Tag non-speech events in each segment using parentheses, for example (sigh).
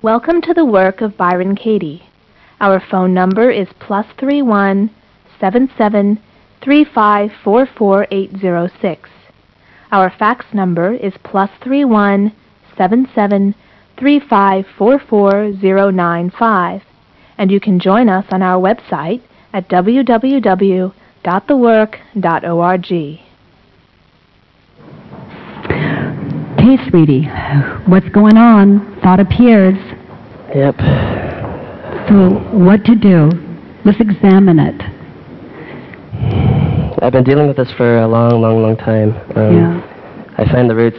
Welcome to the work of Byron Katie. Our phone number is plus three one seven seven three five four four eight zero six. Our fax number is plus three one seven seven three five four four zero nine five, and you can join us on our website at www.thework.org. Hey, sweetie, what's going on? Thought appears. Yep. So, what to do? Let's examine it. I've been dealing with this for a long, long, long time. Um, Yeah. I find the roots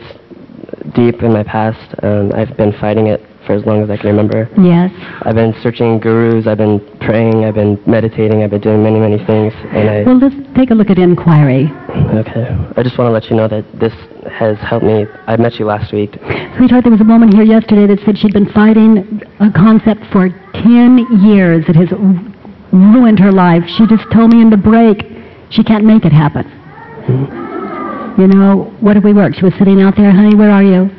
deep in my past. Um, I've been fighting it for as long as I can remember. Yes. I've been searching gurus. I've been praying. I've been meditating. I've been doing many, many things. And I. Well, let's take a look at inquiry. Okay. I just want to let you know that this has helped me. I met you last week. Sweetheart, there was a woman here yesterday that said she'd been fighting a concept for 10 years. It has ruined her life. She just told me in the break she can't make it happen. Hmm. You know, what did we work? She was sitting out there, honey, where are you?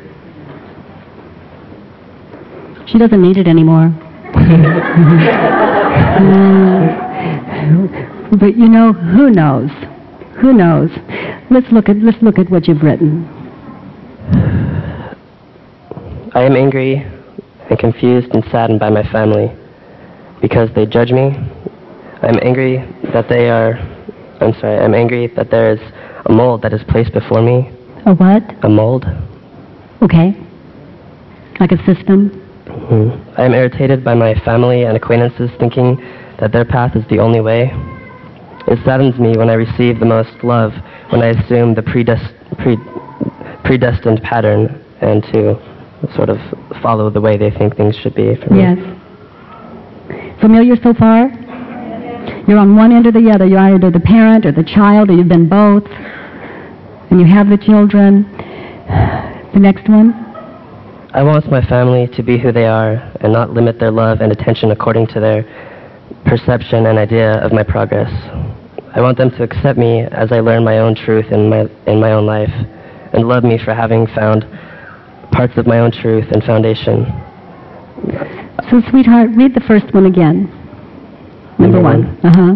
She doesn't need it anymore. Mm. (laughs) but you know, who knows? Who knows? Let's look at let's look at what you've written. I am angry and confused and saddened by my family because they judge me. I'm angry that they are. I'm sorry. I'm angry that there is a mold that is placed before me. A what? A mold. Okay. Like a system? I am irritated by my family and acquaintances thinking that their path is the only way. It saddens me when I receive the most love, when I assume the predest- pre- predestined pattern and to sort of follow the way they think things should be for me. Yes. Familiar so far? You're on one end or the other. You're either the parent or the child, or you've been both. And you have the children. (sighs) The next one? I want my family to be who they are and not limit their love and attention according to their perception and idea of my progress. I want them to accept me as I learn my own truth in my, in my own life and love me for having found parts of my own truth and foundation. So, sweetheart, read the first one again. Number Number one. one. Uh huh.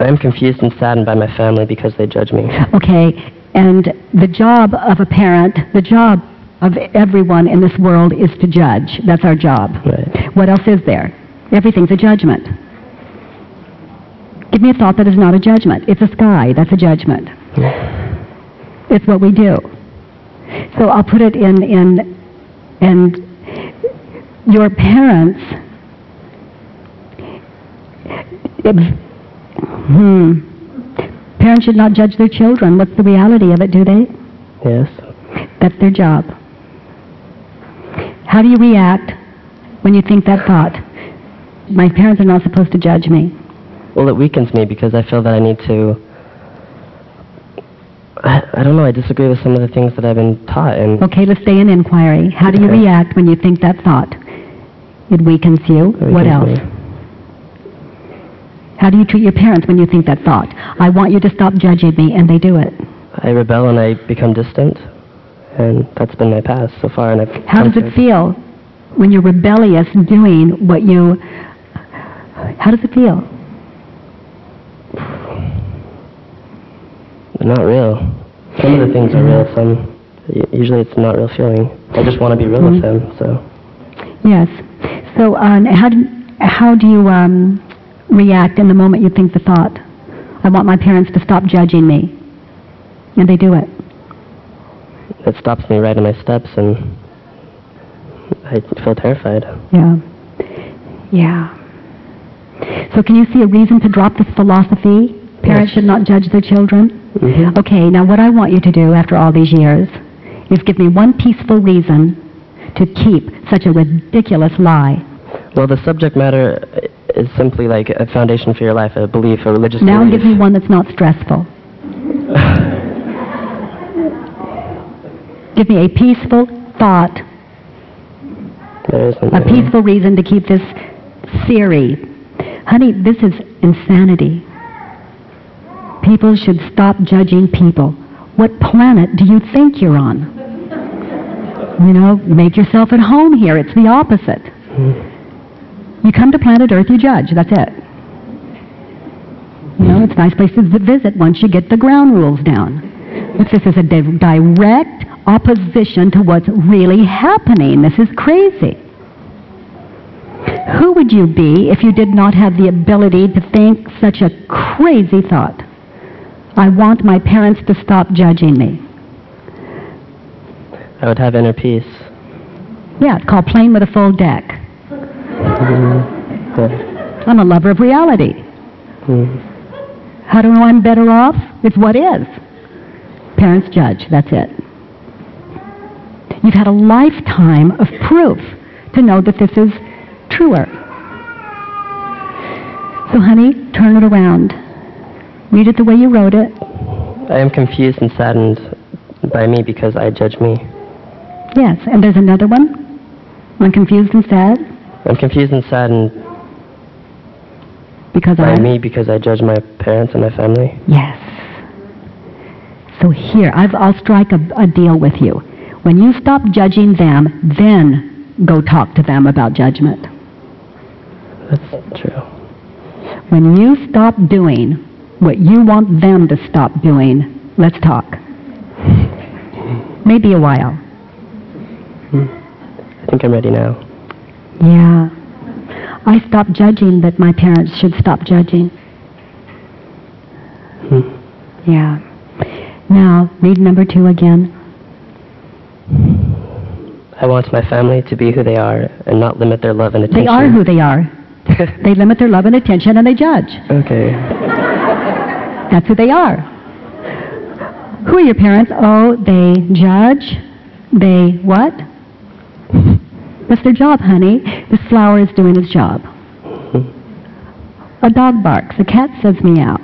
I am confused and saddened by my family because they judge me. Okay. And the job of a parent, the job of everyone in this world is to judge. That's our job. Right. What else is there? Everything's a judgment. Give me a thought that is not a judgment. It's a sky. That's a judgment. It's what we do. So I'll put it in in and your parents. It, hmm. Parents should not judge their children. What's the reality of it? Do they? Yes. That's their job. How do you react when you think that thought? My parents are not supposed to judge me. Well, it weakens me because I feel that I need to. I, I don't know. I disagree with some of the things that I've been taught, and Okay, let's stay in inquiry. How do you react when you think that thought? It weakens you. it what else? me. How do you treat your parents when you think that thought? I want you to stop judging me, and they do it. I rebel and I become distant, and that's been my past so far. And I've How does it feel when you're rebellious doing what you. How does it feel? Not real. Some of the things are real. Some usually it's not real feeling. I just want to be real with Mm-hmm. them. So Yes. So, um, how do, how do you um, react in the moment you think the thought? I want my parents to stop judging me. And they do it. it stops me right in my steps, and I feel terrified. Yeah. Yeah. So, can you see a reason to drop this philosophy? Parents Yes. should not judge their children? Mhm. Okay, now what I want you to do after all these years is give me one peaceful reason to keep such a ridiculous lie. Well, the subject matter is simply like a foundation for your life, a belief, a religious Now belief. give me one that's not stressful. (laughs) Give me a peaceful thought, There isn't a peaceful reason to keep this theory. Honey, this is insanity. People should stop judging people. What planet do you think you're on? You know, make yourself at home here. It's the opposite. Hmm. You come to planet Earth, you judge. That's it. You know, it's a nice place to visit once you get the ground rules down. But this is a di- direct opposition to what's really happening. This is crazy. Who would you be if you did not have the ability to think such a crazy thought? I want my parents to stop judging me. I would have inner peace. Yeah, it's called playing with a full deck. Yeah. I'm a lover of reality. Mm. How do I know I'm better off? It's what is. Parents judge. That's it. You've had a lifetime of proof to know that this is truer. So, honey, turn it around. Read it the way you wrote it. I am confused and saddened by me because I judge me. Yes, and there's another one. I'm confused and sad I'm confused and saddened because by I. me because I judge my parents and my family. Yes. So here, I've, I'll strike a, a deal with you. When you stop judging them, then go talk to them about judgment. That's true. When you stop doing what you want them to stop doing, let's talk. Maybe a while. Hmm. I think I'm ready now. Yeah. I stopped judging that my parents should stop judging. Hmm. Yeah. Now, read number two again. I want my family to be who they are and not limit their love and attention. They are who they are. (laughs) They limit their love and attention and they judge. okay. That's who they are. Who are your parents? Oh, they judge. They what? That's their job, honey. This flower is doing its job. A dog barks. A cat says meow.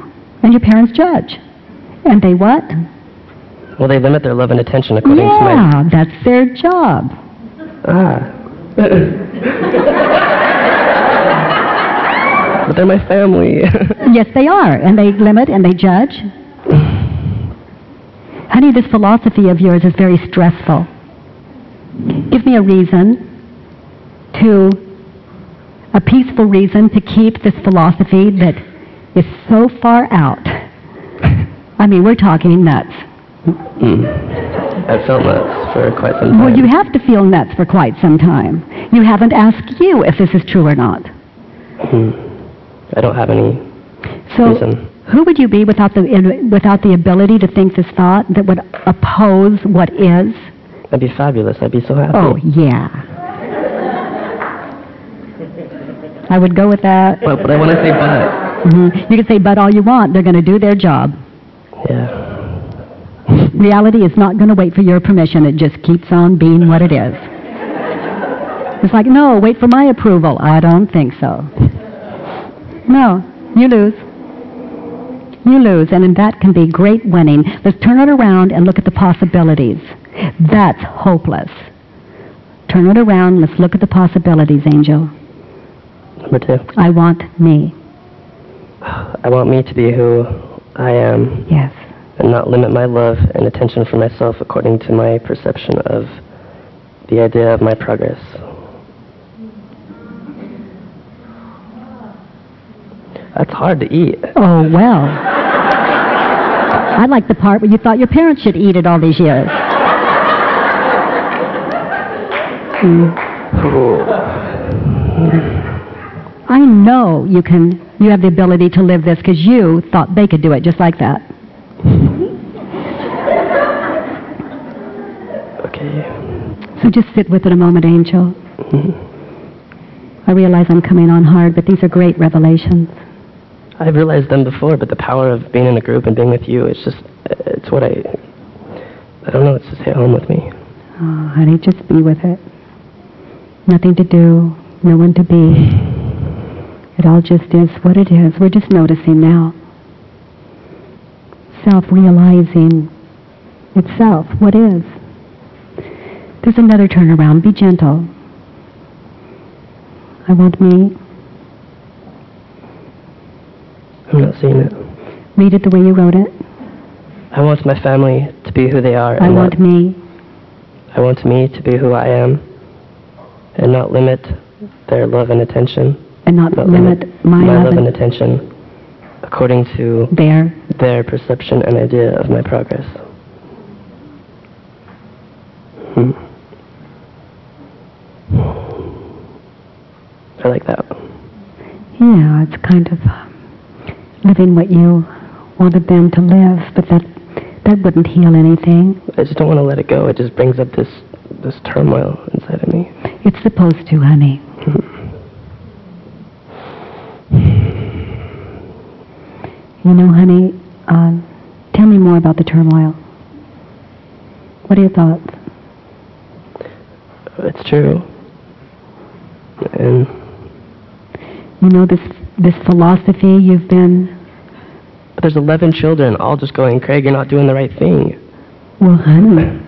And your parents judge. And they what? Well, they limit their love and attention according to my. Yeah, that's their job. Ah. but they're my family. (laughs) Yes, they are. And they limit and they judge. Honey, this philosophy of yours is very stressful. Give me a reason to, a peaceful reason to keep this philosophy that is so far out. I mean, we're talking nuts. mm. I've felt nuts for quite some time. Well, you have to feel nuts for quite some time. You haven't asked you if this is true or not. Mm. I don't have any So, reason. who would you be without the without the ability to think this thought that would oppose what is? That'd be fabulous. I'd be so happy. Oh, yeah. I would go with that. But, but I want to say but. hmm You can say but all you want. They're going to do their job. Yeah. Reality is not going to wait for your permission. It just keeps on being what it is. It's like, no, wait for my approval. I don't think so. No, you lose. You lose, and that can be great winning. Let's turn it around and look at the possibilities. That's hopeless. Turn it around. Let's look at the possibilities, Angel. Number two. I want me. I want me to be who I am Yes. and not limit my love and attention for myself according to my perception of the idea of my progress. That's hard to eat. Oh, well. I like the part where you thought your parents should eat it all these years. (laughs) Mm. I know you can. You have the ability to live this because you thought they could do it just like that. (laughs) Okay. So just sit with it a moment, Angel. Mm-hmm. I realize I'm coming on hard, but these are great revelations. I've realized them before, but the power of being in a group and being with you, it's just, it's what I, I don't know, it's just hit home with me. Oh, honey, just be with it. Nothing to do, no one to be. (laughs) It all just is what it is. We're just noticing now. Self realizing itself, what is. There's another turnaround. Be gentle. I want me. I'm not seeing it. Read it the way you wrote it. I want my family to be who they are. I and want me. I want me to be who I am and not limit their love and attention. And not Not limit my, my love and attention according to their. their perception and idea of my progress. Hmm. I like that. Yeah, it's kind of um, living what you wanted them to live, but that that wouldn't heal anything. I just don't want to let it go. It just brings up this this turmoil inside of me. It's supposed to, honey. You know, honey, um, tell me more about the turmoil. What are your thoughts? It's true. And You know this this philosophy you've been. but there's 11 children all just going, Craig, you're not doing the right thing. Well, honey,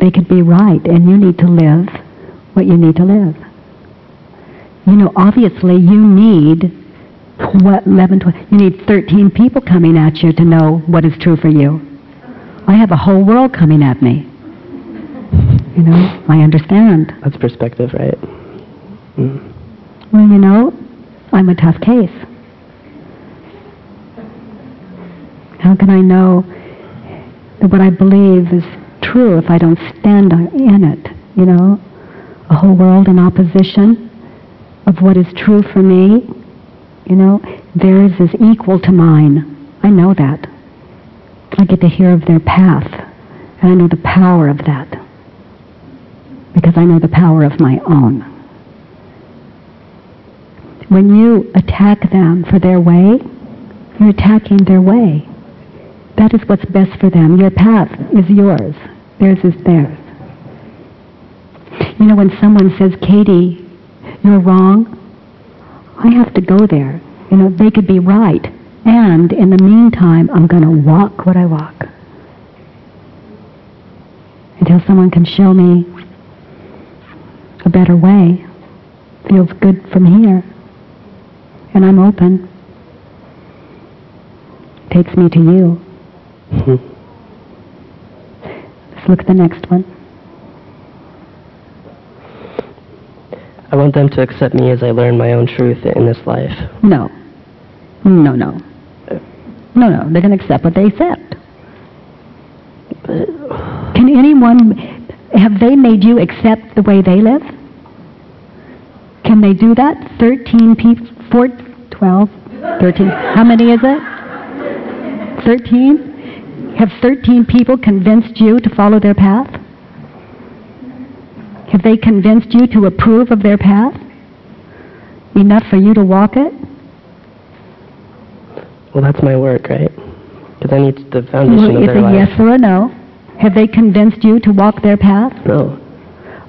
they could be right, and you need to live what you need to live. You know, obviously, you need what 11, 12, you need 13 people coming at you to know what is true for you. I have a whole world coming at me. You know, I understand. That's perspective, right? Mm. Well, you know, I'm a tough case. How can I know that what I believe is true if I don't stand in it? You know, a whole world in opposition of what is true for me. You know, theirs is equal to mine. I know that. I get to hear of their path, and I know the power of that because I know the power of my own when you attack them for their way, you're attacking their way. That is what's best for them. Your path is yours. Theirs is theirs. You know, when someone says, Katie, you're wrong, I have to go there. You know, they could be right. And in the meantime, I'm going to walk what I walk. Until someone can show me a better way. Feels good from here and I'm open. Takes me to you. Hmm. Let's look at the next one. I want them to accept me as I learn my own truth in this life. No. No, no. No, no. They're going to accept what they accept. Can anyone, have they made you accept the way they live? Can they do that? 13 people, 4, 12, 13. How many is it? 13? Have 13 people convinced you to follow their path? Have they convinced you to approve of their path? Enough for you to walk it? Well, that's my work, right? Because I need the foundation Well, of it's their a life. yes or a no. Have they convinced you to walk their path? No.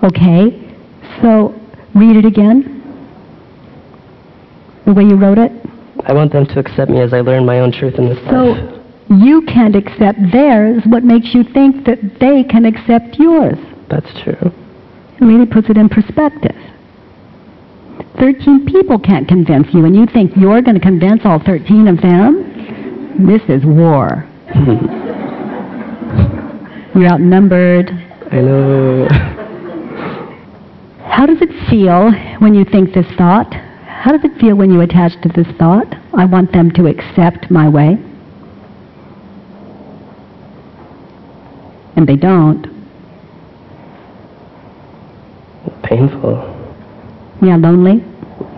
Okay. So read it again. The way you wrote it. I want them to accept me as I learn my own truth in this life. So you can't accept theirs. What makes you think that they can accept yours? That's true. It really puts it in perspective. Thirteen people can't convince you, and you think you're going to convince all thirteen of them? This is war. (laughs) You're outnumbered. I know. (laughs) How does it feel when you think this thought? How does it feel when you attach to this thought? I want them to accept my way. And they don't. Painful. Yeah, lonely.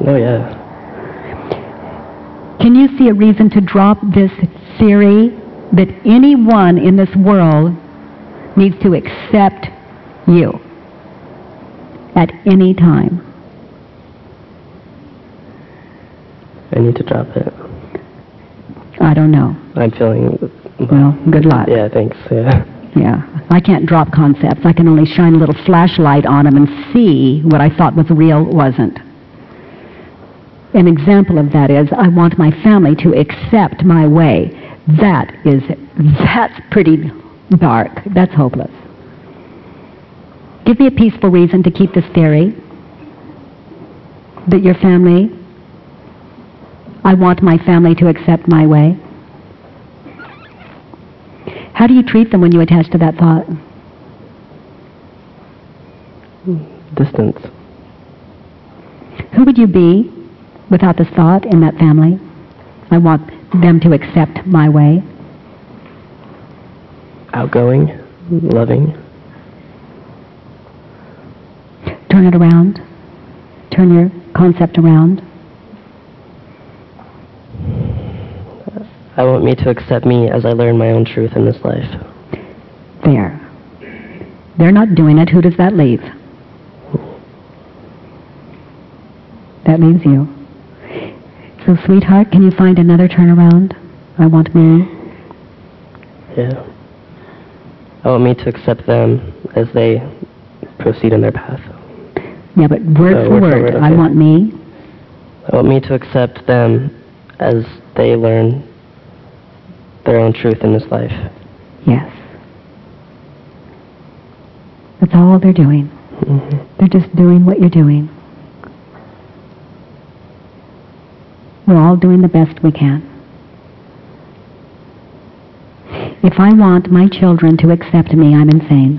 Oh, yeah. Can you see a reason to drop this theory that anyone in this world needs to accept you at any time? I need to drop it. I don't know. I'm feeling. Well, good luck. Yeah, thanks. Yeah. Yeah, I can't drop concepts. I can only shine a little flashlight on them and see what I thought was real wasn't. An example of that is I want my family to accept my way. That is, that's pretty dark. That's hopeless. Give me a peaceful reason to keep this theory that your family, I want my family to accept my way. How do you treat them when you attach to that thought? Distance. Who would you be without this thought in that family? I want them to accept my way. Outgoing. Loving. Turn it around. Turn your concept around. I want me to accept me as I learn my own truth in this life. There. They're not doing it. Who does that leave? That leaves you. So, sweetheart, can you find another turnaround? I want me. Yeah. I want me to accept them as they proceed in their path. Yeah, but word Uh, for word word, word, I want me. I want me to accept them as they learn their own truth in this life. Yes. That's all they're doing. hmm They're just doing what you're doing. We're all doing the best we can. If I want my children to accept me, I'm insane.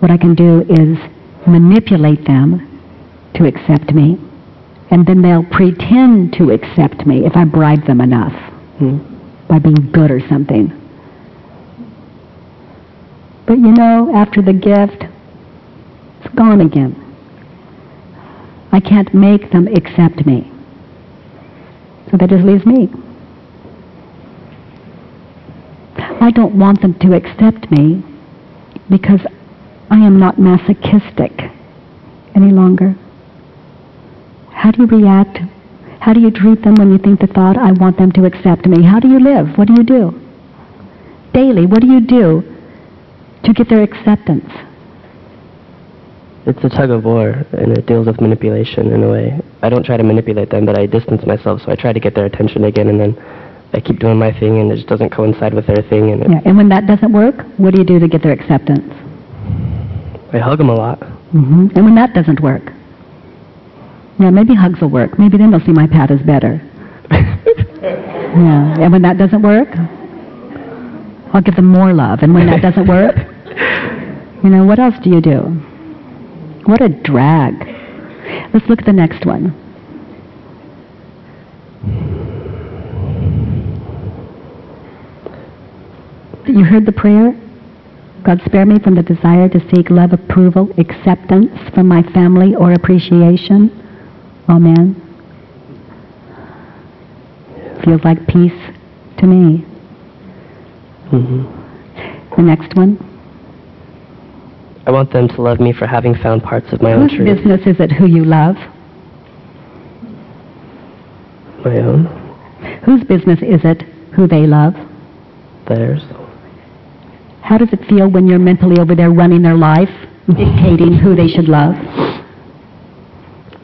What I can do is manipulate them to accept me, and then they'll pretend to accept me if I bribe them enough Hmm. By being good or something. But you know, after the gift, it's gone again. I can't make them accept me. So that just leaves me. I don't want them to accept me because I am not masochistic any longer. How do you react? How do you treat them when you think the thought, I want them to accept me? How do you live? What do you do? Daily, what do you do to get their acceptance? It's a tug of war, and it deals with manipulation in a way. I don't try to manipulate them, but I distance myself, so I try to get their attention again, and then I keep doing my thing, and it just doesn't coincide with their thing, and Yeah, and when that doesn't work, what do you do to get their acceptance? I hug them a lot. hmm And when that doesn't work, yeah, maybe hugs will work. Maybe then they'll see my path is better. (laughs) Yeah, and when that doesn't work, I'll give them more love. And when that doesn't work, (laughs) you know, what else do you do? What a drag. Let's look at the next one. You heard the prayer? God spare me from the desire to seek love, approval, acceptance from my family or appreciation. Amen. Feels like peace to me. hmm The next one. I want them to love me for having found parts of my own Whose truth. business is it who you love? My own. Whose business is it who they love? Theirs. How does it feel when you're mentally over there running their life, dictating who they should love?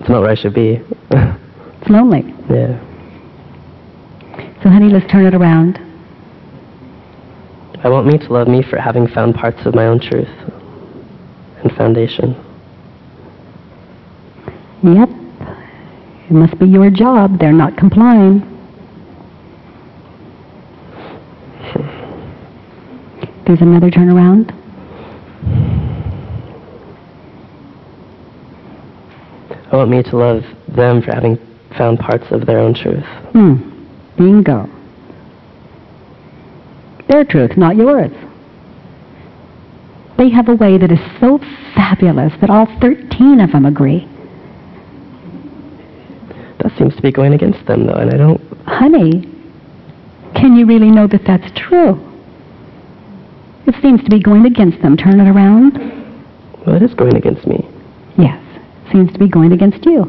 It's not where I should be. (laughs) It's lonely. yeah. So, honey, let's turn it around. I want me to love me for having found parts of my own truth and foundation. Yep. It must be your job. They're not complying. (laughs) There's another turnaround. I want me to love them for having found parts of their own truth. Hmm. Bingo. Their truth, not yours. They have a way that is so fabulous that all 13 of them agree. That seems to be going against them, though, and I don't. Honey, can you really know that that's true? It seems to be going against them. Turn it around. Well, it is going against me. Seems to be going against you.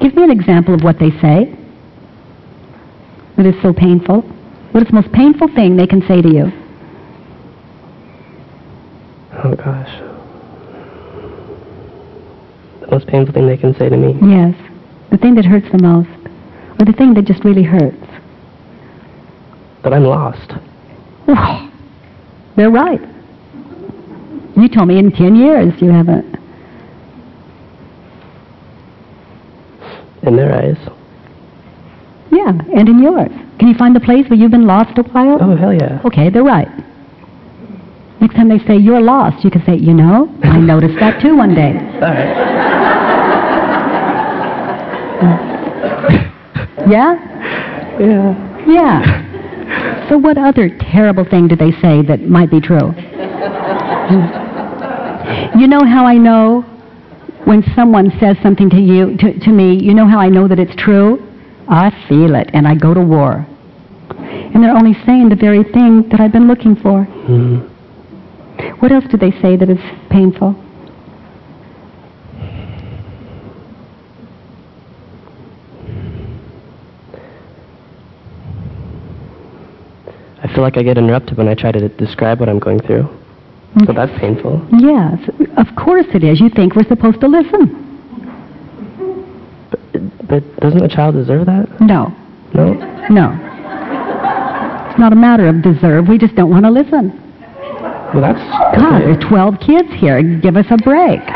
Give me an example of what they say that is so painful. What is the most painful thing they can say to you? Oh, gosh. The most painful thing they can say to me. Yes, the thing that hurts the most, or the thing that just really hurts. That I'm lost. They're right. You told me in 10 years you haven't. In their eyes. Yeah, and in yours. Can you find the place where you've been lost a while? Oh, hell yeah. Okay, they're right. Next time they say you're lost, you can say, you know, I (laughs) noticed that too one day. All right. (laughs) Yeah? Yeah. Yeah. So what other terrible thing do they say that might be true? (laughs) You know how I know when someone says something to you, to, to me, you know how I know that it's true? I feel it and I go to war. And they're only saying the very thing that I've been looking for. Mhm. What else do they say that is painful? I feel like I get interrupted when I try to describe what I'm going through. So that's painful. Yes, of course it is. You think we're supposed to listen. But, but doesn't a child deserve that? No, No? no. It's not a matter of deserve. We just don't want to listen. Well, that's... God, okay. there's 12 kids here. Give us a break. (laughs)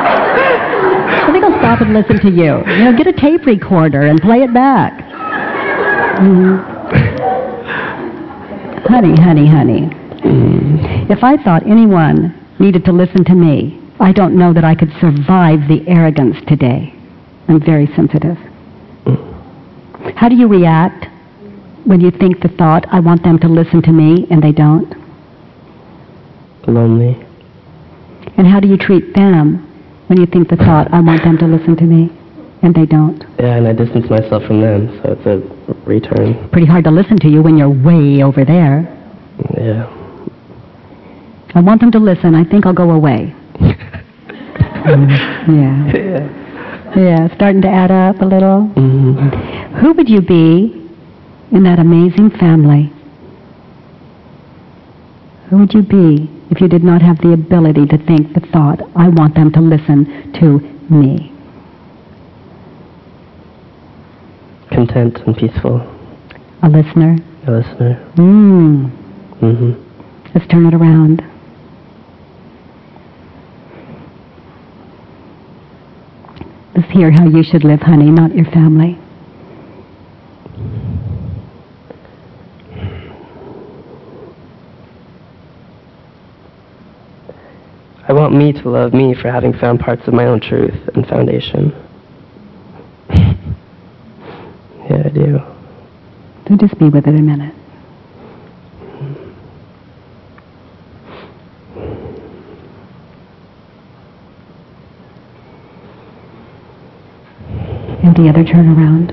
I think I'll stop and listen to you. You know, get a tape recorder and play it back. Mhm. Honey, honey, honey. If I thought anyone needed to listen to me, I don't know that I could survive the arrogance today. I'm very sensitive. How do you react when you think the thought, I want them to listen to me, and they don't? Lonely. And how do you treat them when you think the thought, I want them to listen to me, and they don't? Yeah, and I distance myself from them, so it's a return. Pretty hard to listen to you when you're way over there. Yeah. I want them to listen. I think I'll go away. (laughs) Yeah. Yeah. Yeah, starting to add up a little. hmm Who would you be in that amazing family? Who would you be if you did not have the ability to think the thought, I want them to listen to me? Content and peaceful. A listener? A listener. Mmm. hmm Let's turn it around. Hear how you should live, honey, not your family. I want me to love me for having found parts of my own truth and foundation. (laughs) yeah, I do. So just be with it a minute. The other turn around.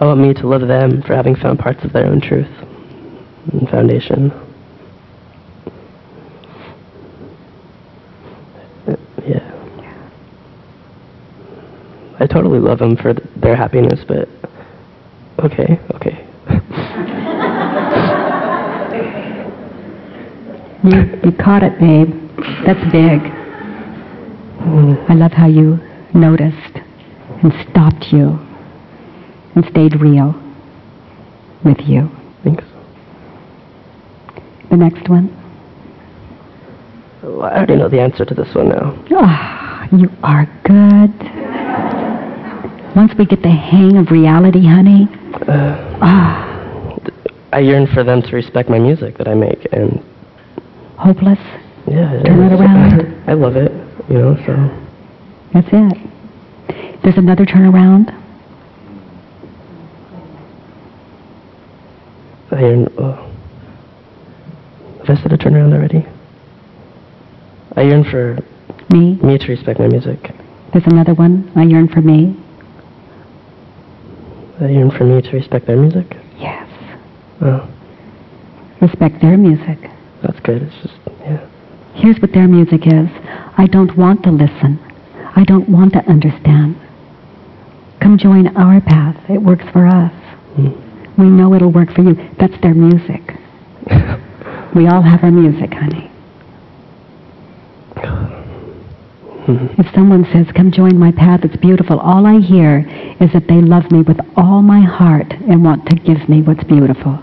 I want me to love them for having found parts of their own truth and foundation. Uh, Yeah. I totally love them for th- their happiness, but okay, okay. You, you caught it, babe. That's big. I love how you noticed and stopped you and stayed real with you. Thanks. The next one. Well, I already know the answer to this one now. Ah, you are good. Once we get the hang of reality, honey, Uh, ah, I yearn for them to respect my music that I make, and hopeless. yeah, Turn it around. (laughs) I love it, you know. So That's it. There's another turnaround. I yearn. Oh. Have I said a turnaround already? I yearn for Me. me to respect my music. There's another one. I yearn for me. I yearn for me to respect their music. Yes. Oh, Respect their music. that's good. It's just yeah. Here's what their music is. I don't want to listen. I don't want to understand. Come join our path. It works for us. Mm. We know it'll work for you. That's their music. (laughs) We all have our music, honey. Mhm. If someone says, Come join my path, it's beautiful, all I hear is that they love me with all my heart and want to give me what's beautiful.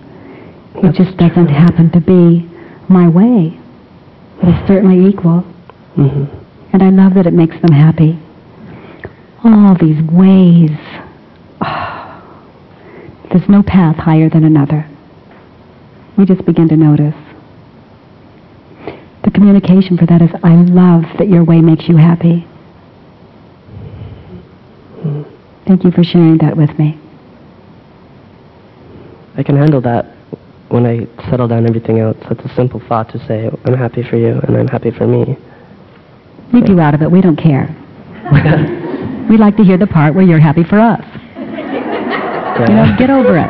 It That's just doesn't true. happen to be my way. It's certainly equal, Mhm. and I love that it makes them happy. All these ways. Ah. (sighs) There's no path higher than another. We just begin to notice. The communication for that is, I love that your way makes you happy. Thank you for sharing that with me. I can handle that when I settle down everything else. That's a simple thought to say, I'm happy for you and I'm happy for me. Leave you out of it. We don't care. (laughs) we like to hear the part where you're happy for us. You know, get over it.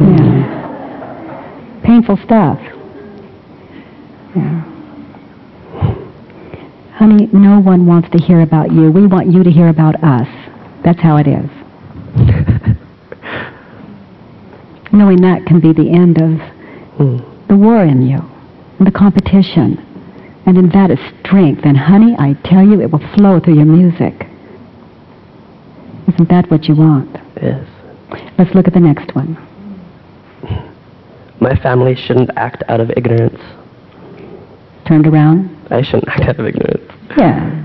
Yeah. Painful stuff. Yeah. Honey, no one wants to hear about you. We want you to hear about us. That's how it is. (laughs) Knowing that can be the end of Hmm. the war in you, the competition. And in that is strength. And honey, I tell you, it will flow through your music. Isn't that what you want? Yes. Let's look at the next one. My family shouldn't act out of ignorance. Turned around. I shouldn't act out of ignorance. Yeah.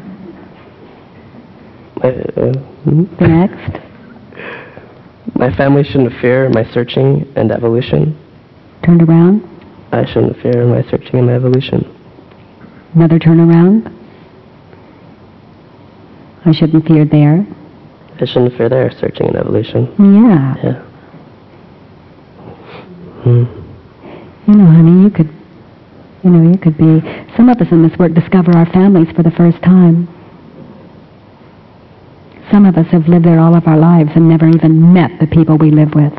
My, uh, hmm? The next. (laughs) My family shouldn't fear my searching and evolution. Turned around. I shouldn't fear my searching and my evolution. Another turnaround. I shouldn't fear there. I shouldn't fear their searching and evolution. Yeah. Yeah. Hmm. You know, honey, you could, you know, you could be, some of us in this work discover our families for the first time. Some of us have lived there all of our lives and never even met the people we live with.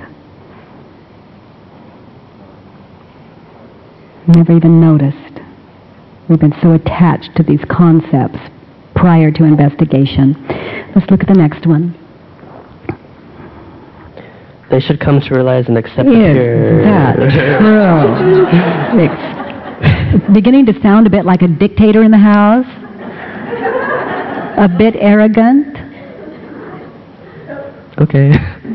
Never even noticed. We've been so attached to these concepts prior to investigation. Let's look at the next one. They should come to realize and accept the Is pure. that true? It's beginning to sound a bit like a dictator in the house. A bit arrogant. okay.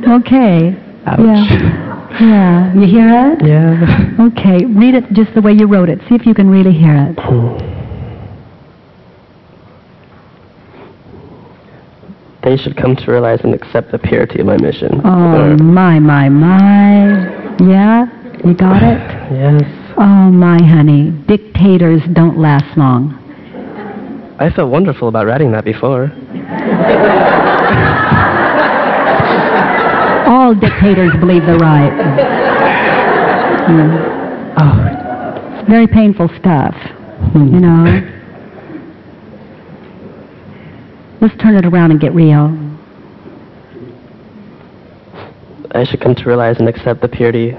Okay. Ouch. Yeah. Yeah. You hear it? Yeah. Okay. Read it just the way you wrote it. See if you can really hear it. Hmm. They should come to realize and accept the purity of my mission. Oh, my, my, my. Yeah? You got it? (sighs) yes. Oh, my honey. Dictators don't last long. I felt wonderful about writing that before. (laughs) All dictators believe they're right. Mm. Oh, very painful stuff, you know. Let's turn it around and get real. I should come to realize and accept the purity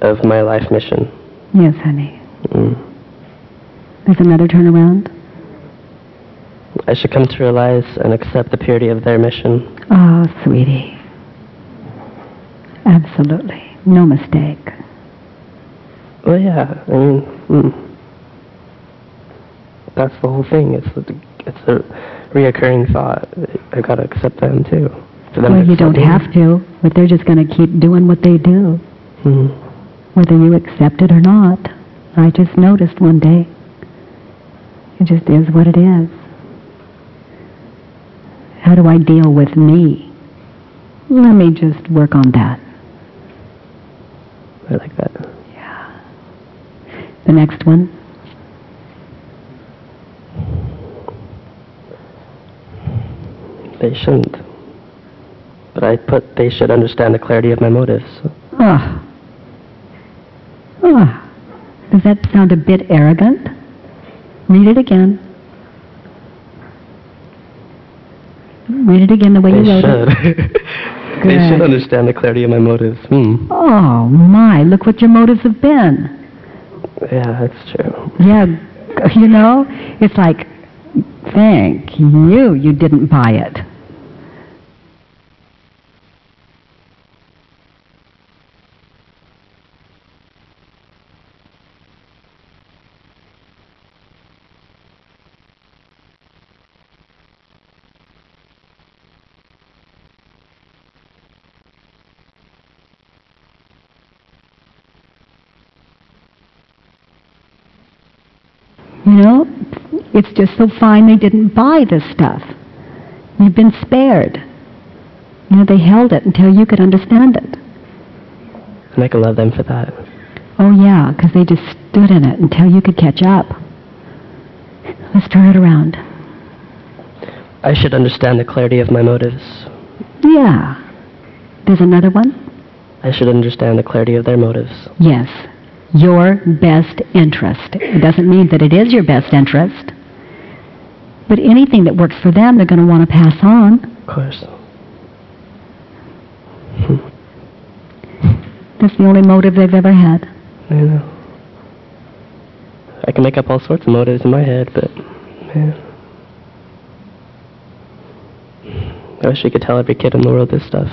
of my life mission. Yes, honey. Mm. There's another turnaround. I should come to realize and accept the purity of their mission. Oh, sweetie. Absolutely. No mistake. Well, yeah. I mean, mm. that's the whole thing. It's a, it's a reoccurring thought. I gotta accept them too. For them Well, you don't have to, but they're just going to keep doing what they do, Mm. whether you accept it or not. I just noticed one day. It just is what it is. How do I deal with me? Let me just work on that. I like that. Yeah. The next one. They shouldn't. But I put they should understand the clarity of my motives. Ah. Ah. Does that sound a bit arrogant? Read it again. Read it again the way They you wrote should. it. (laughs) they should understand the clarity of my motives. Hmm. Oh my, look what your motives have been. Yeah, that's true. Yeah, you know, it's like, thank you, you didn't buy it. You know, it's just so fine they didn't buy this stuff. You've been spared. You know, they held it until you could understand it. And I can love them for that. Oh, yeah, because they just stood in it until you could catch up. Let's turn it around. I should understand the clarity of my motives. Yeah. There's another one? I should understand the clarity of their motives. Yes. Your best interest. It doesn't mean that it is your best interest. But anything that works for them, they're going to want to pass on. Of course. (laughs) That's the only motive they've ever had. I know. I can make up all sorts of motives in my head, but man. I wish we could tell every kid in the world this stuff.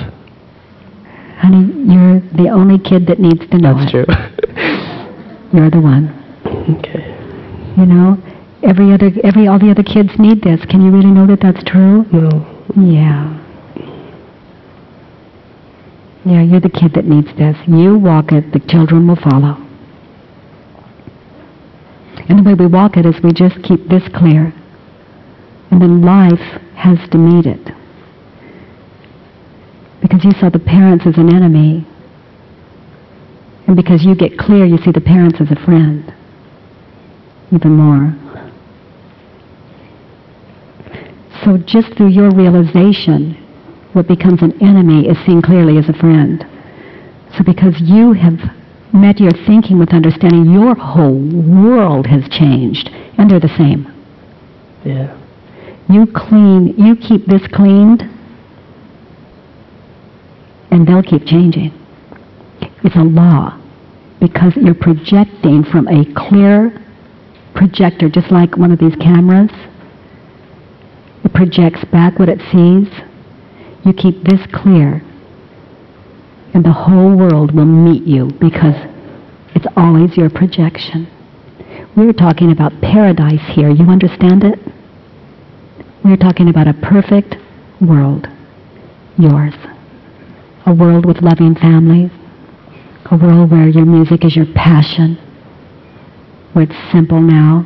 Honey, you're the only kid that needs to know That's it. true. (laughs) You're the one. okay. You know, every other, every, all the other kids need this. Can you really know that that's true? No. Yeah. Yeah, you're the kid that needs this. You walk it, the children will follow. And the way we walk it is we just keep this clear. And then life has to meet it. Because you saw the parents as an enemy. And because you get clear, you see the parents as a friend. Even more. So just through your realization, what becomes an enemy is seen clearly as a friend. So because you have met your thinking with understanding, your whole world has changed, and they're the same. Yeah. You clean, you keep this cleaned, and they'll keep changing. It's a law because you're projecting from a clear projector, just like one of these cameras. It projects back what it sees. You keep this clear, and the whole world will meet you because it's always your projection. We're talking about paradise here. You understand it? We're talking about a perfect world. Yours. A world with loving families. A world where your music is your passion. Where it's simple now.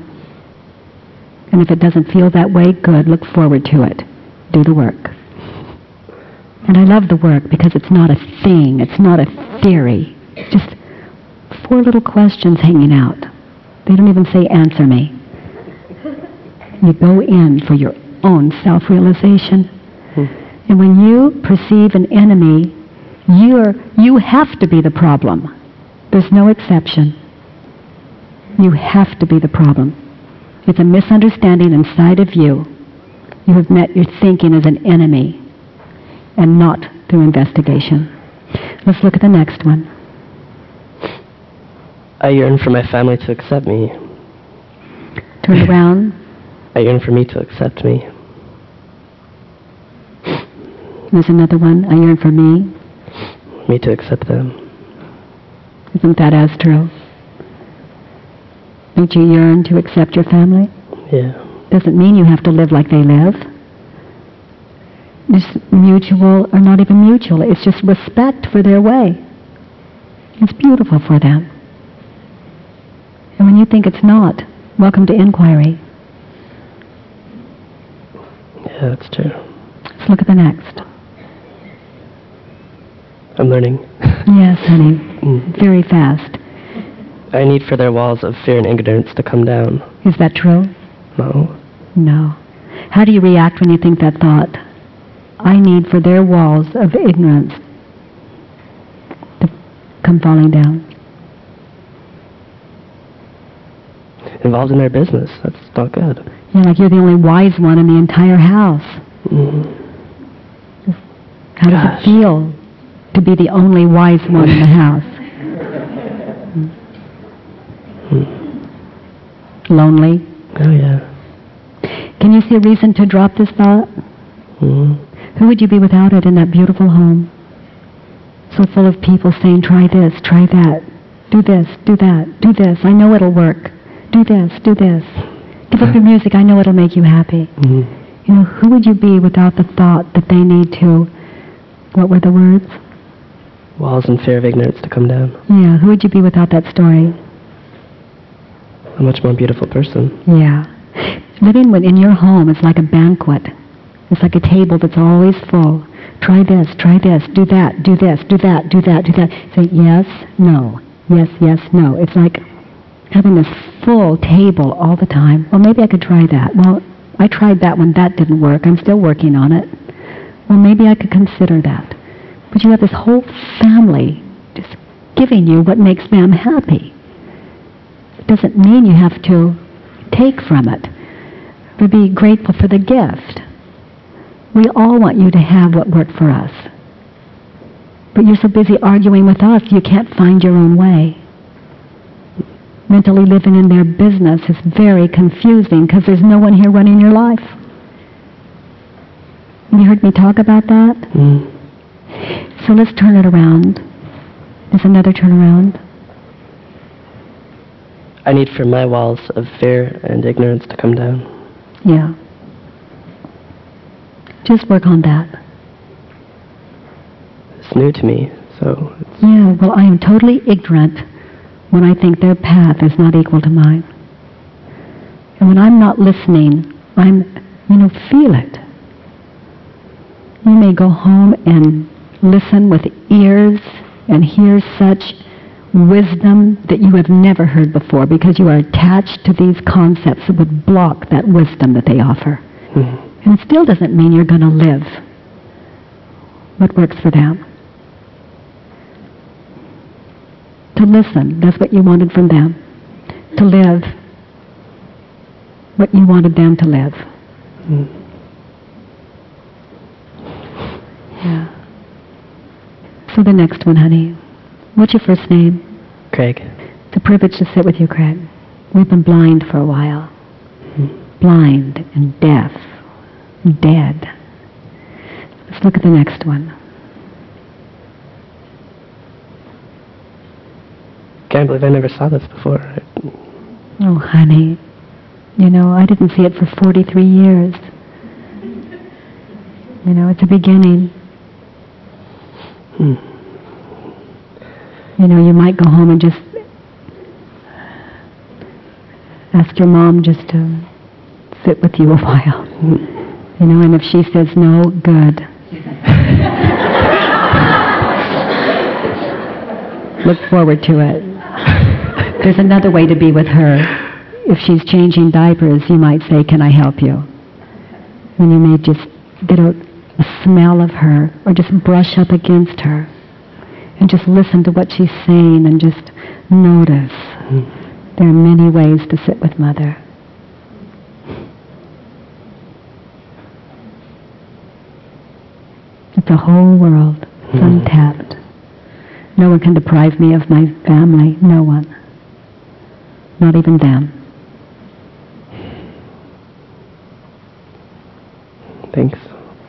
And if it doesn't feel that way, good. Look forward to it. Do the work. And I love the work because it's not a thing. It's not a theory. It's just four little questions hanging out. They don't even say answer me. You go in for your own self-realization. Hmm. And when you perceive an enemy, you're, you have to be the problem. There's no exception. You have to be the problem. It's a misunderstanding inside of you. You have met your thinking as an enemy and not through investigation. Let's look at the next one. I yearn for my family to accept me. Turn (coughs) around. I yearn for me to accept me. There's another one. I yearn for me. Me to accept them. Isn't that as true? Don't you yearn to accept your family? Yeah. Doesn't mean you have to live like they live. It's mutual or not even mutual. It's just respect for their way. It's beautiful for them. And when you think it's not, welcome to inquiry. Yeah, that's true. Let's look at the next. I'm learning. Yes, honey. Mm. Very fast. I need for their walls of fear and ignorance to come down. Is that true? No. No. How do you react when you think that thought? I need for their walls of ignorance to come falling down. Involved in their business. That's not good. You're like you're the only wise one in the entire house. Mm. How does Gosh. it feel to be the only wise one in the house? Lonely? Oh, yeah. Can you see a reason to drop this thought? Mm. Who would you be without it in that beautiful home? So full of people saying, try this, try that, do this, do that, do this, I know it'll work. Do this, do this. Give up your music, I know it'll make you happy. Mm. You know, who would you be without the thought that they need to, what were the words? Walls and fear of ignorance to come down. Yeah, who would you be without that story? A much more beautiful person. Yeah. Living in your home is like a banquet. It's like a table that's always full. try this, try this, do that, do this, do that, do that, do that. Say yes, no, yes, yes, no. It's like having this full table all the time. Well, maybe I could try that. Well, I tried that one. That didn't work. I'm still working on it. Well, maybe I could consider that. But you have this whole family just giving you what makes them happy. It doesn't mean you have to take from it, but be grateful for the gift. We all want you to have what worked for us. But you're so busy arguing with us, you can't find your own way mentally living in their business is very confusing because there's no one here running your life. You heard me talk about that? Mm. So let's turn it around. There's another turnaround. I need for my walls of fear and ignorance to come down. Yeah. Just work on that. It's new to me, so it's, Yeah, well, I am totally ignorant when I think their path is not equal to mine. And when I'm not listening, I'm, you know, feel it. You may go home and listen with ears and hear such wisdom that you have never heard before because you are attached to these concepts that would block that wisdom that they offer. mm. And it still doesn't mean you're going to live what works for them. To listen, that's what you wanted from them. To live what you wanted them to live. Mm. Yeah. So the next one, honey. What's your first name? Craig. It's a privilege to sit with you, Craig. We've been blind for a while. Blind and deaf and dead. Let's look at the next one. Can't believe I never saw this before. Oh, honey. You know, I didn't see it for 43 years. You know, it's a beginning. Mm. You know, you might go home and just ask your mom just to sit with you a while. Mm. You know, and if she says no, good. Look forward to it. There's another way to be with her. If she's changing diapers, you might say, Can I help you? And you may just get a, a smell of her or just brush up against her and just listen to what she's saying and just notice. There are many ways to sit with Mother. It's a whole world. It's Mhm. untapped. No one can deprive me of my family. No one. Not even them. Thanks.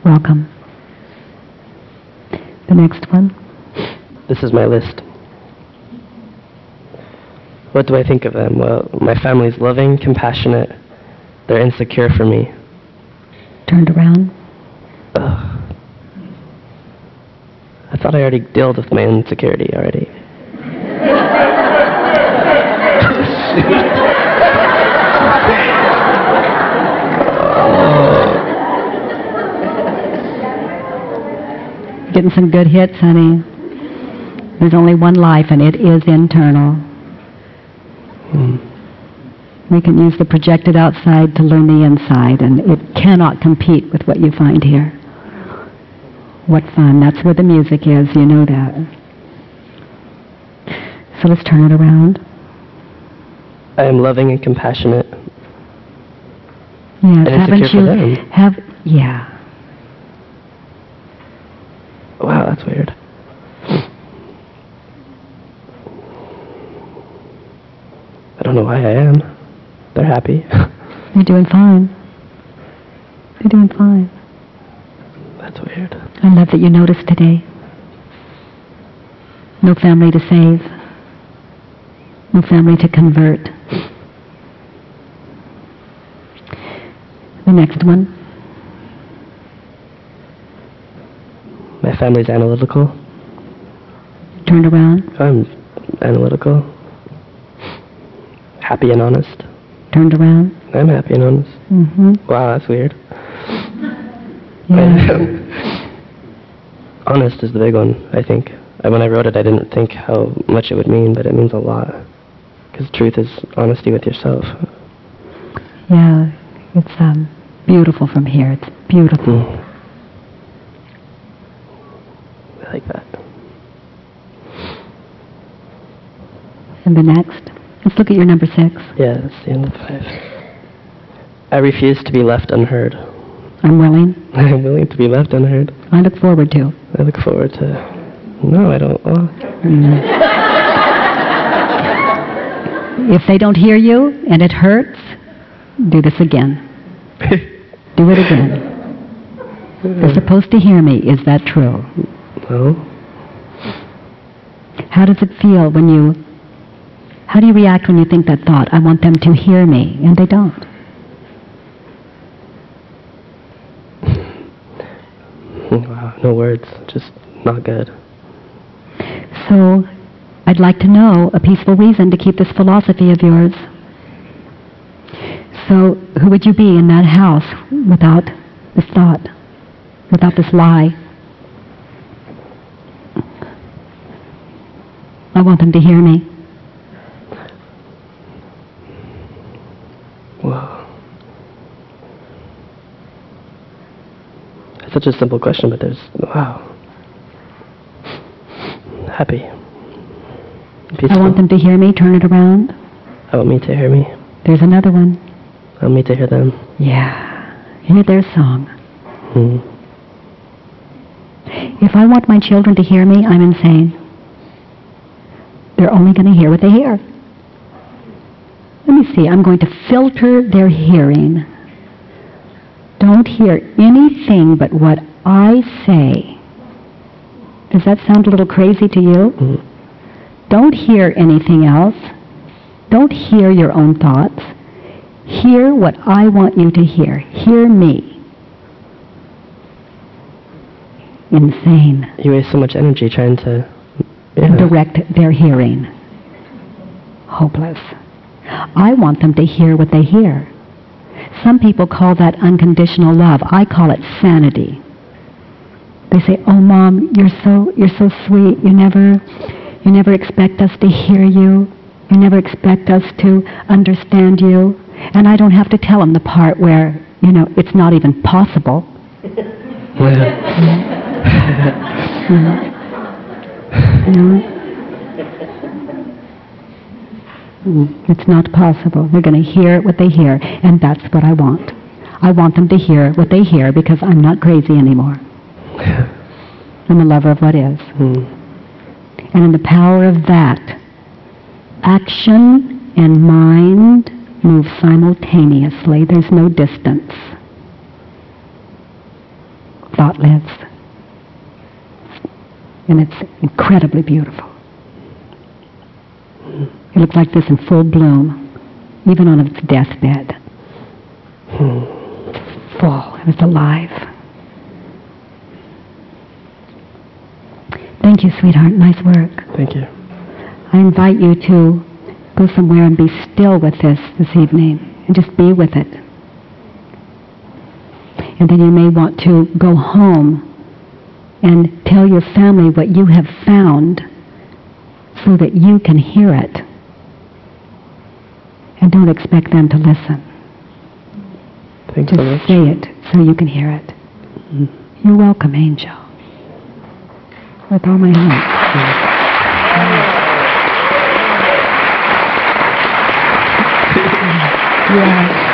Welcome. The next one. This is my list. What do I think of them? Well, my family's loving, compassionate. They're insecure for me. Turned around. Ugh. I thought I already dealt with my insecurity already. (laughs) Getting some good hits, honey. There's only one life, and it is internal. Mm. We can use the projected outside to learn the inside, and it cannot compete with what you find here. What fun. That's where the music is. You know that. So let's turn it around. I am loving and compassionate. Yes, And haven't you? Have yeah. Wow, that's weird. I don't know why I am. They're happy. (laughs) You're doing fine. You're doing fine. that's weird. I love that you noticed today. No family to save. No family to convert. The next one. My family's analytical. Turned around. I'm analytical. Happy and honest. Turned around. I'm happy and honest. Mm-hmm. Wow, that's weird. Yeah. (laughs) honest is the big one, I think. I, when I wrote it, I didn't think how much it would mean, but it means a lot. Because truth is honesty with yourself. Yeah, it's um, beautiful from here. It's beautiful. Mm. I like that. And the next, let's look at your number six. Yeah, the end of five. I refuse to be left unheard. I'm willing. (laughs) I'm willing to be left unheard. I look forward to. I look forward to. No, I don't. Oh. Mm. if they don't hear you and it hurts, do this again. (laughs) do it again. They're supposed to hear me. Is that true? How does it feel when you. How do you react when you think that thought? I want them to hear me, and they don't. Wow, no words. Just not good. So, I'd like to know a peaceful reason to keep this philosophy of yours. So, who would you be in that house without this thought, without this lie? I want them to hear me. Wow. It's such a simple question, but there's. Wow. Happy. Peaceful. I want them to hear me. Turn it around. I want me to hear me. There's another one. I want me to hear them. Yeah. Hear their song. Hmm. If I want my children to hear me, I'm insane. They're only going to hear what they hear. Let me see. I'm going to filter their hearing. Don't hear anything but what I say. Does that sound a little crazy to you? Mm. Don't hear anything else. Don't hear your own thoughts. Hear what I want you to hear. Hear me. Insane. You waste so much energy trying to. And Yeah. direct their hearing. Hopeless. I want them to hear what they hear. Some people call that unconditional love. I call it sanity. They say, "Oh, mom, you're so you're so sweet. You never you never expect us to hear you. You never expect us to understand you." And I don't have to tell them the part where you know it's not even possible. Know? (laughs) Mm, It's not possible. They're going to hear what they hear, and that's what I want. I want them to hear what they hear because I'm not crazy anymore. I'm a lover of what is. Hmm. And in the power of that, action and mind move simultaneously. There's no distance. Thought lives. And it's incredibly beautiful. It looks like this in full bloom, even on its deathbed. It's full, and it's alive. Thank you, sweetheart. Nice work. Thank you. I invite you to go somewhere and be still with this this evening and just be with it. And then you may want to go home and tell your family what you have found so that you can hear it. And don't expect them to listen. Thanks Just so much. say it so you can hear it. Mm-hmm. You're welcome, Angel. With all my heart. Yeah. (laughs)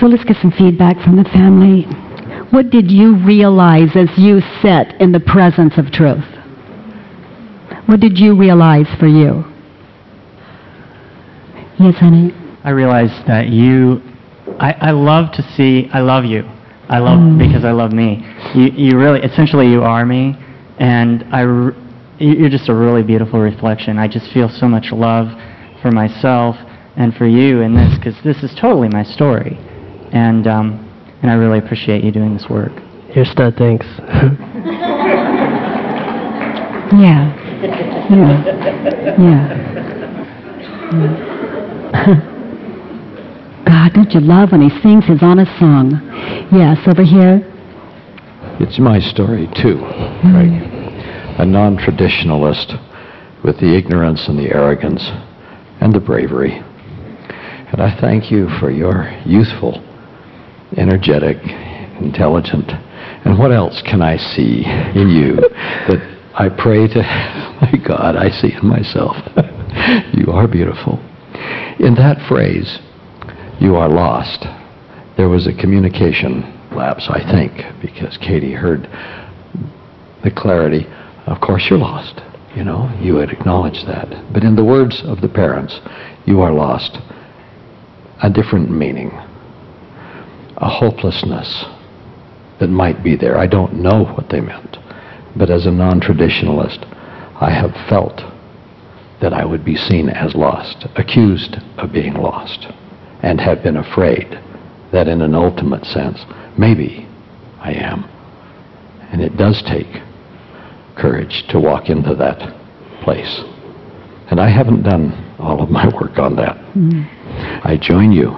So let's get some feedback from the family. What did you realize as you sat in the presence of truth? What did you realize for you? Yes, honey. I realized that you, I, I love to see, I love you. I love Mm. because I love me. You, you really, essentially, you are me, and I, you're just a really beautiful reflection. I just feel so much love for myself and for you in this because this is totally my story, and um, and I really appreciate you doing this work. You're a stud, thanks. (laughs) Yeah. Yeah. Yeah. (laughs) God, don't you love when he sings his honest song? Yes, over here. It's my story, too, right? A non traditionalist with the ignorance and the arrogance and the bravery. And I thank you for your youthful, energetic, intelligent, and what else can I see in you that I pray to (laughs) my God I see in myself? (laughs) you are beautiful. In that phrase, you are lost. There was a communication lapse, I think, because Katie heard the clarity. Of course, you're lost. You know, you had acknowledged that. But in the words of the parents, you are lost. A different meaning, a hopelessness that might be there. I don't know what they meant. But as a non traditionalist, I have felt that I would be seen as lost, accused of being lost, and have been afraid that in an ultimate sense, maybe I am. And it does take courage to walk into that place. And I haven't done all of my work on that. Mm. I join you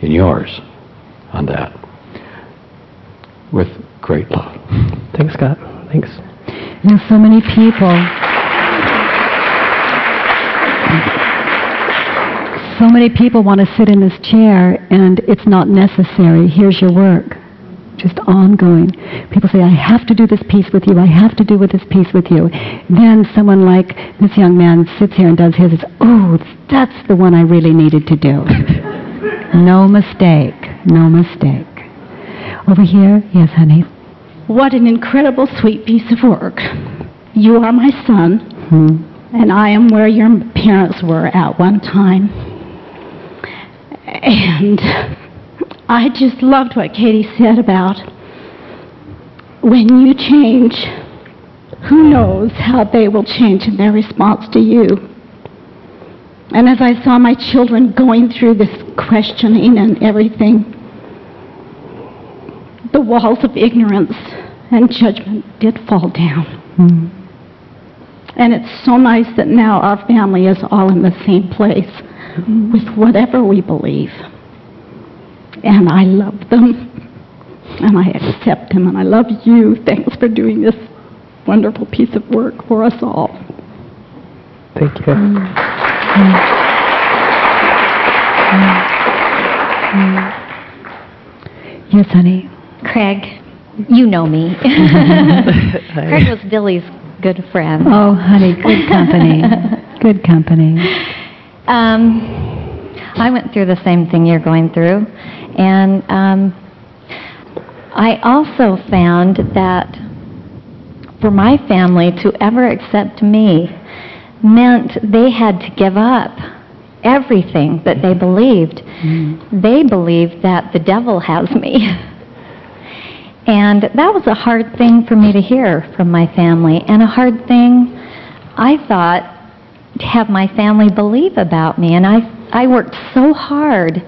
in yours on that with great love. Thanks, Scott. Thanks. There's so many people. So many people want to sit in this chair, and it's not necessary. Here's your work just ongoing. People say, I have to do this piece with you. I have to do with this piece with you. Then someone like this young man sits here and does his. It's, oh, that's the one I really needed to do. (laughs) no mistake. No mistake. Over here, yes, honey. What an incredible, sweet piece of work. You are my son, hmm. and I am where your parents were at one time. And I just loved what Katie said about when you change, who knows how they will change in their response to you. And as I saw my children going through this questioning and everything, the walls of ignorance and judgment did fall down. Mm. And it's so nice that now our family is all in the same place mm. with whatever we believe and I love them and I accept them and I love you. Thanks for doing this wonderful piece of work for us all. Thank you. Mm. Yes, honey. Craig, you know me. (laughs) Craig was Billy's good friend. Oh, honey, good company. (laughs) good company. Um, I went through the same thing you're going through. And um, I also found that for my family to ever accept me meant they had to give up everything that they believed. Mm. They believed that the devil has me. and that was a hard thing for me to hear from my family, and a hard thing I thought to have my family believe about me. And I, I worked so hard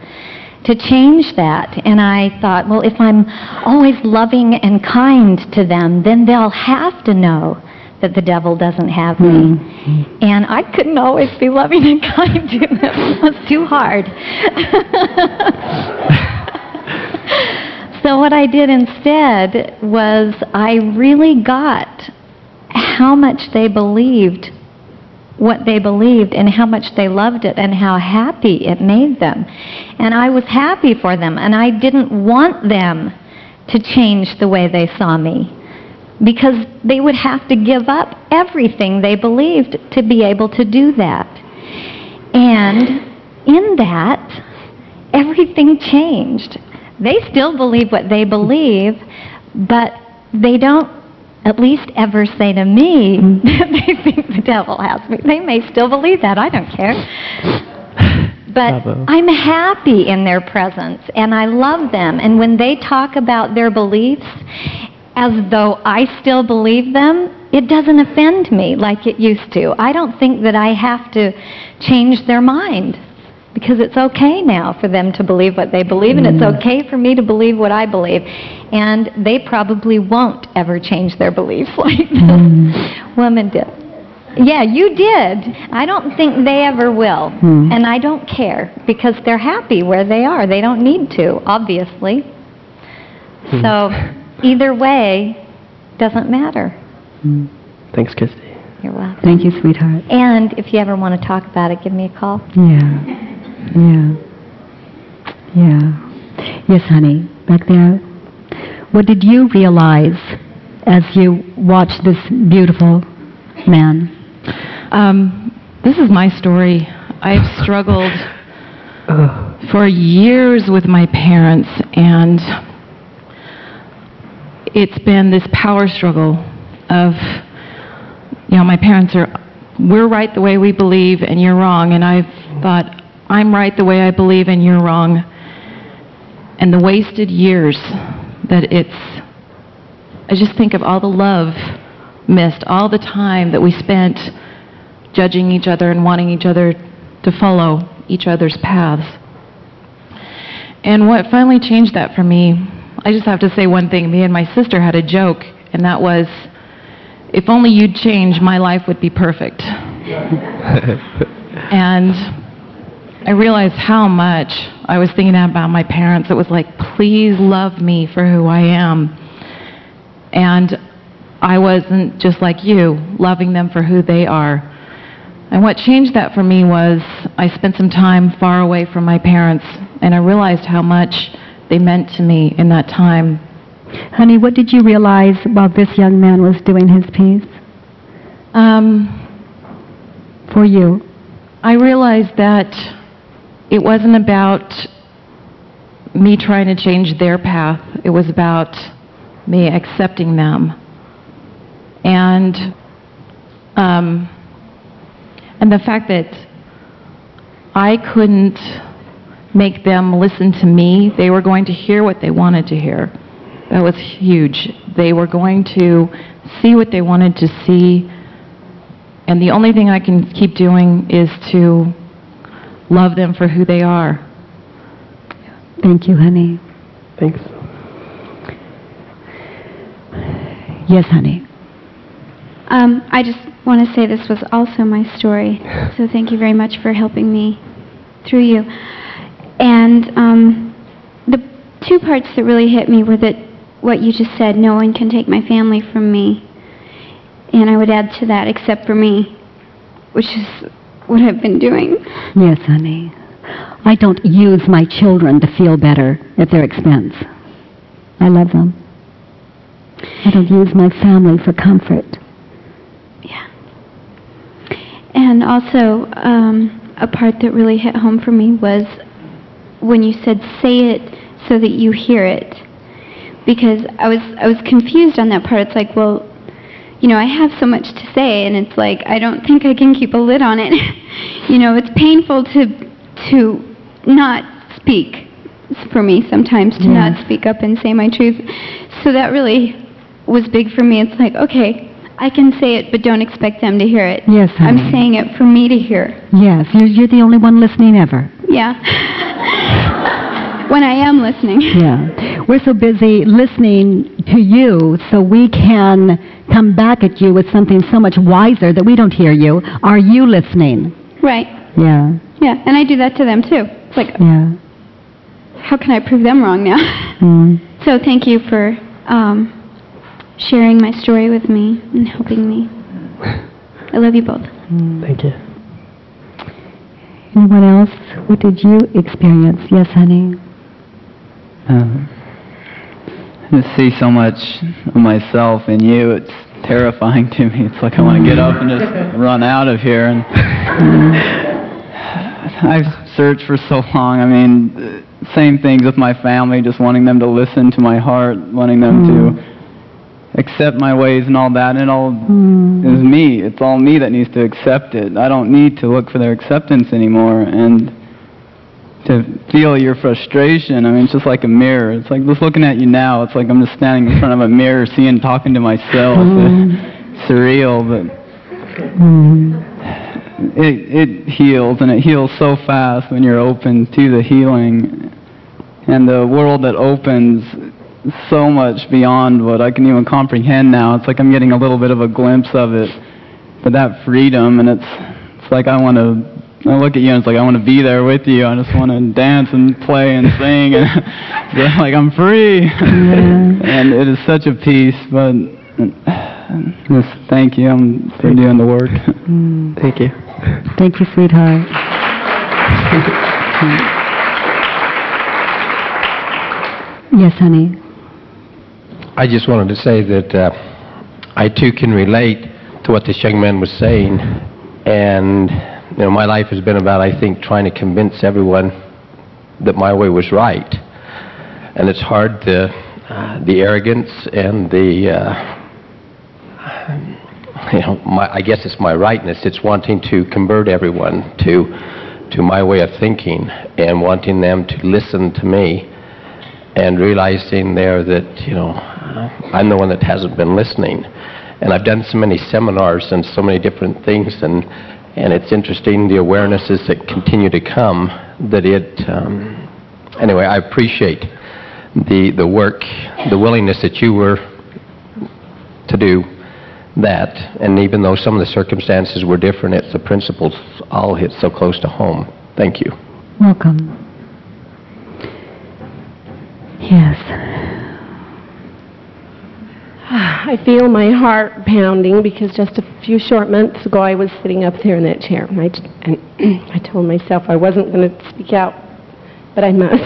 to change that. And I thought, well, if I'm always loving and kind to them, then they'll have to know that the devil doesn't have me. Mm-hmm. And I couldn't always be loving and kind to them. (laughs) It was too hard. (laughs) so what I did instead was I really got how much they believed what they believed and how much they loved it and how happy it made them. And I was happy for them, and I didn't want them to change the way they saw me because they would have to give up everything they believed to be able to do that. And in that, everything changed. They still believe what they believe, but they don't at least ever say to me (laughs) that they think the devil has me. They may still believe that. I don't care. But Bravo. I'm happy in their presence and I love them. And when they talk about their beliefs as though I still believe them, it doesn't offend me like it used to. I don't think that I have to change their mind because it's okay now for them to believe what they believe, and it's mm. okay for me to believe what I believe. And they probably won't ever change their beliefs (laughs) like this mm. woman did. Yeah, you did. I don't think they ever will. Hmm. And I don't care because they're happy where they are. They don't need to, obviously. Hmm. So either way doesn't matter. Hmm. Thanks, Christy. You're welcome. Thank you, sweetheart. And if you ever want to talk about it, give me a call. Yeah. Yeah. Yeah. Yes, honey. Back there. What did you realize as you watched this beautiful man? Um, this is my story. I've (laughs) struggled for years with my parents, and it's been this power struggle of, you know, my parents are, we're right the way we believe, and you're wrong. And I've thought, I'm right the way I believe, and you're wrong. And the wasted years that it's, I just think of all the love missed, all the time that we spent judging each other and wanting each other to follow each other's paths. And what finally changed that for me, I just have to say one thing. Me and my sister had a joke, and that was, if only you'd change, my life would be perfect. (laughs) and I realized how much I was thinking about my parents. It was like, please love me for who I am. And I wasn't just like you, loving them for who they are. And what changed that for me was I spent some time far away from my parents, and I realized how much they meant to me in that time. Honey, what did you realize while this young man was doing his piece Um, for you? I realized that it wasn't about me trying to change their path, it was about me accepting them. And, um, and the fact that I couldn't make them listen to me, they were going to hear what they wanted to hear. That was huge. They were going to see what they wanted to see. And the only thing I can keep doing is to love them for who they are. Thank you, honey. Thanks. Yes, honey. Um, I just want to say this was also my story. (laughs) So thank you very much for helping me through you. And um, the two parts that really hit me were that what you just said, no one can take my family from me. And I would add to that, except for me, which is what I've been doing. Yes, honey. I don't use my children to feel better at their expense. I love them. I don't use my family for comfort. Yeah. And also, um, a part that really hit home for me was when you said, say it so that you hear it. Because I was, I was confused on that part. It's like, well, you know, I have so much to say, and it's like, I don't think I can keep a lid on it. (laughs) you know, it's painful to, to not speak for me sometimes, to Yeah. not speak up and say my truth. So that really was big for me. It's like, okay, I can say it, but don't expect them to hear it. Yes, honey. I'm saying it for me to hear. Yes, you're, you're the only one listening ever. Yeah. when I am listening. Yeah. We're so busy listening to you so we can come back at you with something so much wiser that we don't hear you. Are you listening? Right. Yeah. Yeah. And I do that to them too. It's like, Yeah. how can I prove them wrong now? Mm. (laughs) so thank you for um, sharing my story with me and helping me. (laughs) I love you both. Thank you. Anyone else? What did you experience? Yes, honey. Um, I see so much of myself in you. It's terrifying to me. It's like I want to get up and just (laughs) run out of here. And I've searched for so long. I mean, uh, same things with my family, just wanting them to listen to my heart, wanting them to accept my ways and all that. And it all is me. It's all me that needs to accept it. I don't need to look for their acceptance anymore. And to feel your frustration. I mean, it's just like a mirror. It's like just looking at you now. It's like I'm just standing in front of a mirror, seeing, talking to myself. Mm-hmm. It's surreal, but mm-hmm. it it heals, and it heals so fast when you're open to the healing, and the world that opens so much beyond what I can even comprehend now. It's like I'm getting a little bit of a glimpse of it but that freedom, and it's it's like I want to. I look at you and it's like I want to be there with you. I just want to dance and play and sing, and (laughs) yeah, like I'm free. and it is such a peace. But just thank you. I'm for doing the work. Mm. Thank you. Thank you, sweetheart. (laughs) yes, honey. I just wanted to say that uh, I too can relate to what this young man was saying, and you know, my life has been about, I think, trying to convince everyone that my way was right, and it's hard the uh, the arrogance and the uh, you know, my, I guess it's my rightness. It's wanting to convert everyone to to my way of thinking and wanting them to listen to me and realizing there that you know I'm the one that hasn't been listening. And I've done so many seminars and so many different things, and and it's interesting the awarenesses that continue to come. That it um, anyway, I appreciate the the work, the willingness that you were to do that. And even though some of the circumstances were different, it's the principles all hit so close to home. Thank you. Welcome. Yes. I feel my heart pounding because just a few short months ago I was sitting up there in that chair and I, and (clears throat) I told myself I wasn't going to speak out, but I must.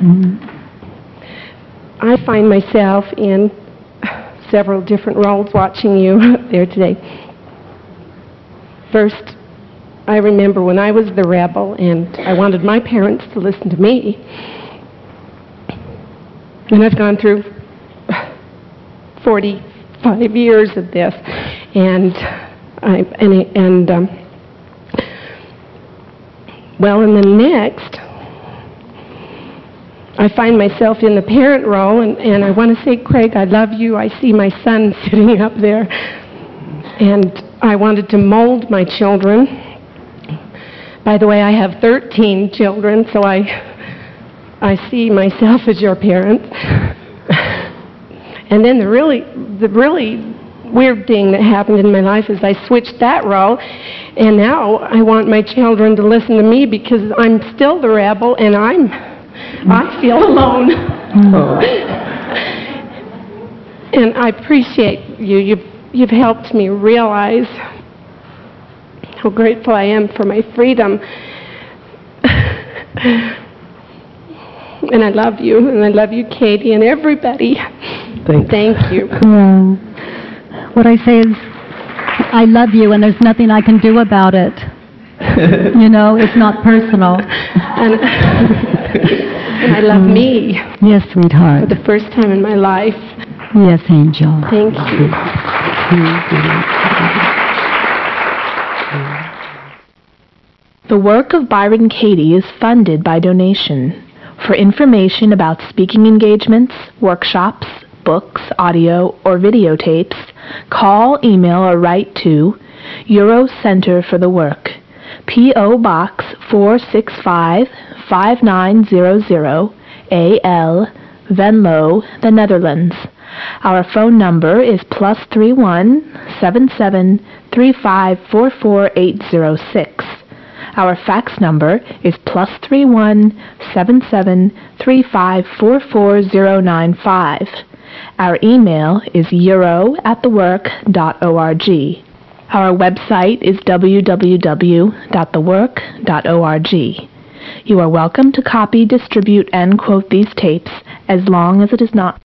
Mm-hmm. I find myself in several different roles watching you (laughs) there today. First, I remember when I was the rebel and I wanted my parents to listen to me. And I've gone through 45 years of this. And I and and um, well, in the next I find myself in the parent role, and, and I want to say, Craig, I love you. I see my son (laughs) sitting up there. And I wanted to mold my children. By the way, I have 13 children, so I, I see myself as your parent. and then the really, the really weird thing that happened in my life is I switched that role, and now I want my children to listen to me because I'm still the rebel, and I'm I feel alone. (laughs) and I appreciate you. You've, you've helped me realize how grateful I am for my freedom. (laughs) and I love you, and I love you, Katie, and everybody. Thanks. Thank you. Yeah. (laughs) What I say is, I love you, and there's nothing I can do about it. (laughs) you know, it's not personal. And, (laughs) and I love me. Mm. Yes, sweetheart. For the first time in my life. Yes, angel. Thank you. The work of Byron Katie is funded by donation. For information about speaking engagements, workshops, books, audio, or videotapes, call, email, or write to Euro Center for the Work, P.O. Box 465 5900 AL, Venlo, the Netherlands. Our phone number is plus three one seven seven three five four four eight zero six. Our fax number is plus three one seven seven three five four four zero nine five. Our email is euro at thework.org. Our website is www.thework.org. You are welcome to copy, distribute, and quote these tapes as long as it is not